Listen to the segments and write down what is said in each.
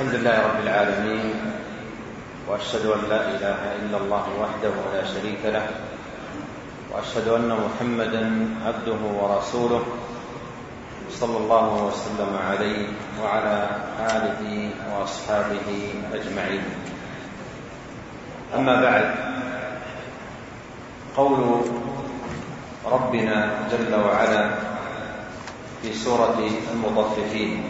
الحمد لله رب العالمين وأشهد أن لا إله إلا الله وحده لا شريك له وأشهد أن محمدا عبده ورسوله صلى الله وسلم عليه وعلى آله وأصحابه أجمعين. أما بعد قول ربنا جل وعلا في سورة المطففين.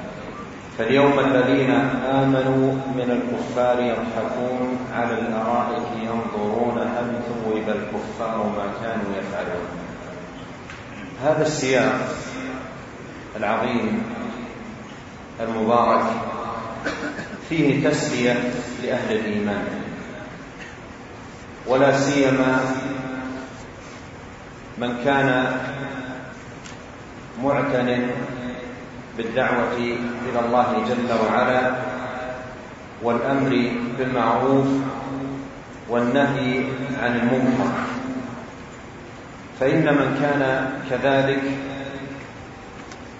فاليوم الذين آمنوا من الكفار يضحكون على الأرائك ينظرون هل ثوب الكفار ما كانوا يفعلون. هذا السياق العظيم المبارك فيه تسلية لأهل الإيمان ولا سيما من كان معتن بالدعوة إلى الله جل وعلا والأمر بالمعروف والنهي عن المنكر. فإن من كان كذلك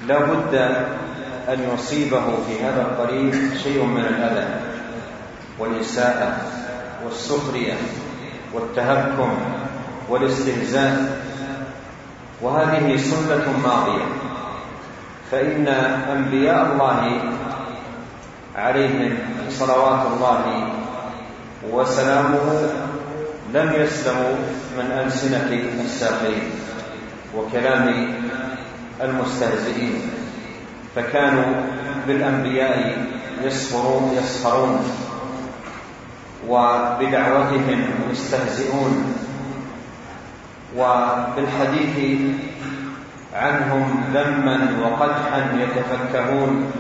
لا بد أن يصيبه في هذا الطريق شيء من الأذى والإساءة والسخرية والتهكم والاستهزاء. وهذه سنة ماضية. فإن أنبياء الله عليهم صلوات الله وسلامه لم يسلموا من ألسنة الساخرين وكلام المستهزئين فكانوا بالأنبياء يسخرون يسخرون وبدعوتهم يستهزئون. وبالحديث عنهم ذما وقدحا يتفكهون.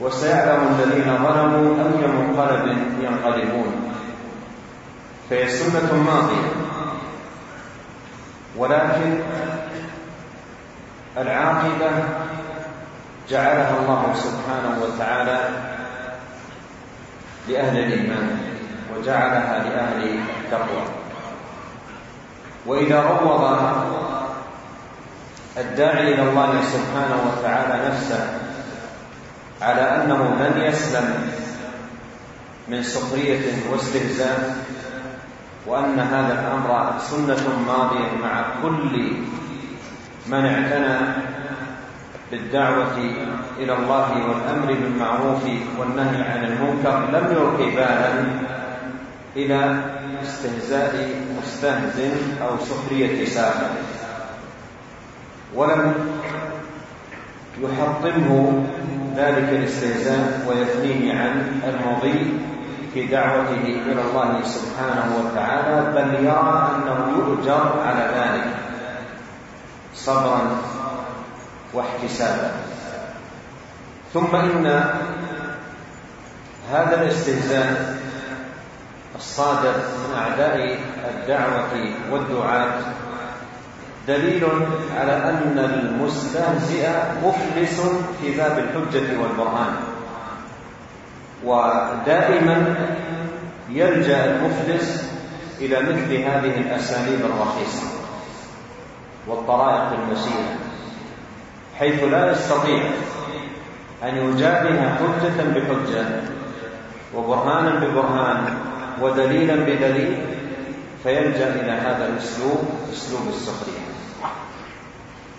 وسيعلم الذين ظلموا أي منقلب ينقلبون. فهي سنة ماضية ولكن العاقبة جعلها الله سبحانه وتعالى لأهل الإيمان وجعلها لأهل التقوى. وإذا روض الداعي إلى الله سبحانه وتعالى نفسه على أنه لن يسلم من سخرية واستهزاء وأن هذا الأمر سنة ماضية مع كل من اعتنى بالدعوة إلى الله والأمر بالمعروف والنهي عن المنكر لم يلقي بالا إلى استهزاء مستهزئ أو سخرية ساخر ولم يحطمه ذلك الاستهزاء ويثنيه عن المضي في دعوته إلى الله سبحانه وتعالى بل يرى أنه يؤجر على ذلك صبرا واحتسابا. ثم إن هذا الاستهزاء الصادر من أعداء الدعوة والدعاة دليل على أن المستهزئ مفلس في باب الحجة والبرهان. ودائما يلجأ المفلس إلى مثل هذه الأساليب الرخيصة والطرائق المسيئة حيث لا يستطيع أن يجابه حجة بحجة وبرهانا ببرهان ودليلا بدليل فيلجأ إلى هذا الأسلوب أسلوب السخرية.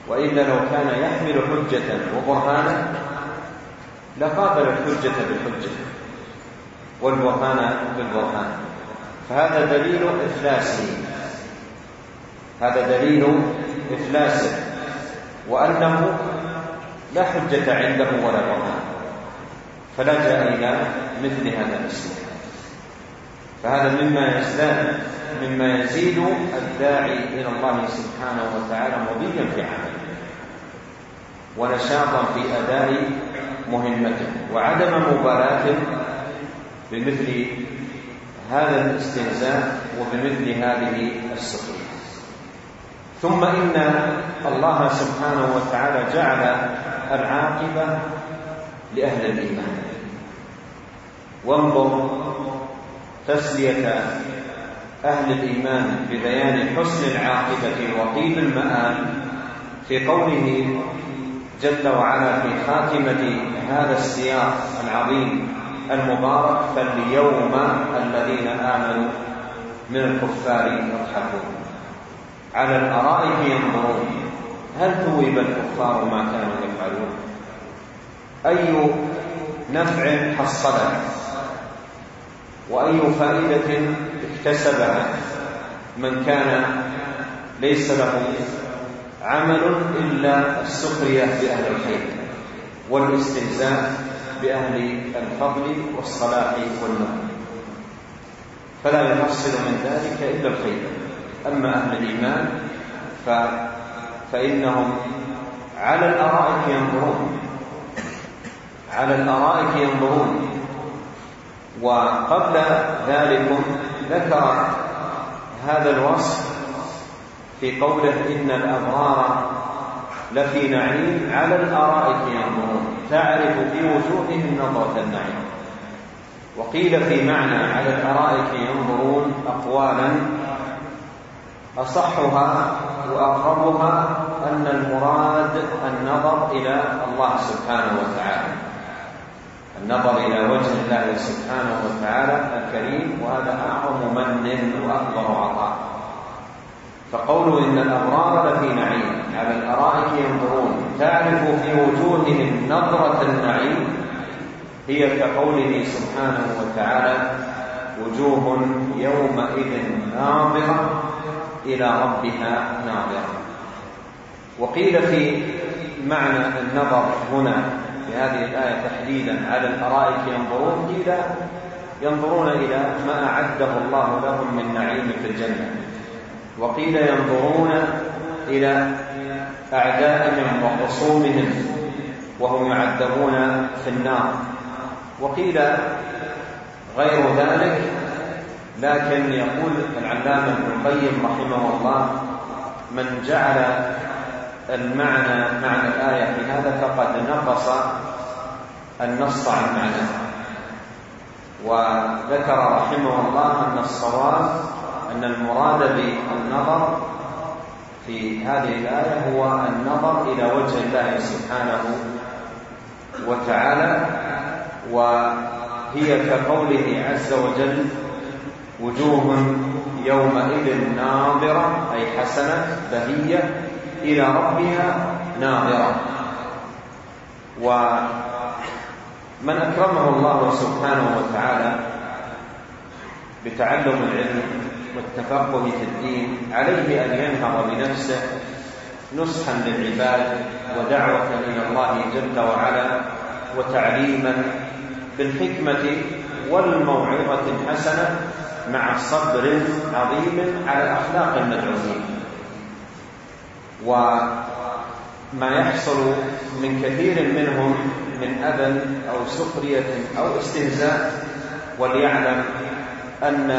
وإلا لو كان يحمل حجة وبرهانا لقابل الحجة بالحجة والبرهان بالبرهان. فهذا دليل إفلاسه هذا دليل إفلاسه وأنه لا حجة عنده ولا برهان. فلجأ إلى مثل هذا الاسلوب فهذا مما يزداد مما يزيد الداعي إلى الله سبحانه وتعالى مضيا في عمله. ونشاطا في أداء مهمته. وعدم مبالاة بمثل هذا الاستهزاء وبمثل هذه السخرية. ثم إن الله سبحانه وتعالى جعل العاقبة لأهل الإيمان. وانظر تسلية أهل الإيمان ببيان حسن العاقبة وطيب المآل في قوله جل وعلا في خاتمة هذا السياق العظيم المبارك فاليوم الذين آمنوا من الكفار يضحكون على الأرائك ينظرون هل ثوب الكفار ما كانوا يفعلون؟ أي نفع حصلها وأي فائدة اكتسبها من كان ليس له عمل إلا السخرية بأهل الخير والاستهزاء بأهل الفضل والصلاح والنور. فلا يحصل من ذلك إلا الخير. أما أهل الإيمان ف... فإنهم على الأرائك ينظرون. على الأرائك ينظرون. وقبل ذلك ذكر هذا الوصف في قوله إن الأبرار لفي نعيم على الأرائك ينظرون. تعرف في وجوههم نظرة النعيم. وقيل في معنى على الأرائك ينظرون أقوالا أصحها وأقربها أن المراد النظر إلى الله سبحانه وتعالى. النظر إلى وجه الله سبحانه وتعالى الكريم وهذا أعظم من وأكبر عطاء. فقوله إن الأبرار لفي نعيم على الأرائك ينظرون. تعرف في وجوههم نظرة النعيم؟ هي كقوله سبحانه وتعالى وجوه يومئذ ناظرة إلى ربها ناظرة. وقيل في معنى النظر هنا في هذه الآية تحديدا على الأرائك ينظرون قيل ينظرون إلى ما أعده الله لهم من نعيم في الجنة. وقيل ينظرون إلى أعدائهم وخصومهم وهم يعذبون في النار. وقيل غير ذلك لكن يقول العلامة ابن القيم رحمه الله من جعل المعنى معنى الآية في هذا فقد نقص النص عن معناه. وذكر رحمه الله أن الصواب أن المراد بالنظر في هذه الآية هو النظر إلى وجه الله سبحانه وتعالى وهي كقوله عز وجل وجوه يومئذ ناظرة أي حسنة بهية إلى ربها ناظرة. ومن أكرمه الله سبحانه وتعالى بتعلم العلم والتفقه في الدين عليه أن ينهض بنفسه نصحا للعباد ودعوة إلى الله جل وعلا وتعليما بالحكمة والموعظة الحسنة مع صبر عظيم على أخلاق المدعوين. وما يحصل من كثير منهم من أذى أو سخرية أو استهزاء وليعلم أن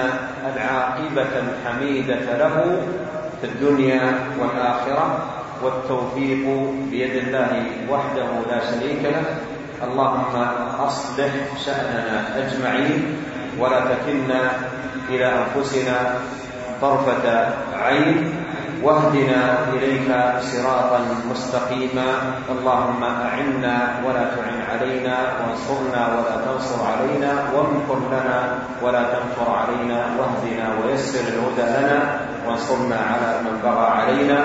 العاقبة الحميدة له في الدنيا والآخرة والتوفيق بيد الله وحده لا شريك له. اللهم أصلح شأننا أجمعين ولا تكلنا إلى أنفسنا طرفة عين. واهدنا إليك صراطا مستقيما. اللهم أعنا ولا تعن علينا وانصرنا ولا تنصر علينا وامكر لنا ولا تمكر علينا. واهدنا ويسر الهدى لنا وانصرنا على من بغى علينا.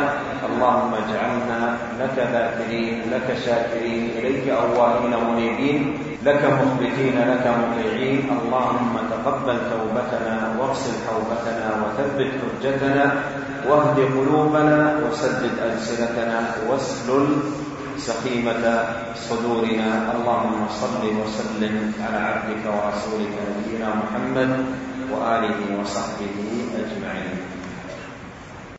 اللهم اجعلنا لك ذاكرين لك شاكرين إليك أواهين منيبين لك مخبتين لك مطيعين. اللهم تقبل توبتنا واغسل حوبتنا وثبت حجتنا واهد قلوبنا وسدد ألسنتنا واسلل سخيمة صدورنا. اللهم صل وسلم على عبدك ورسولك نبينا محمد وآله وصحبه أجمعين.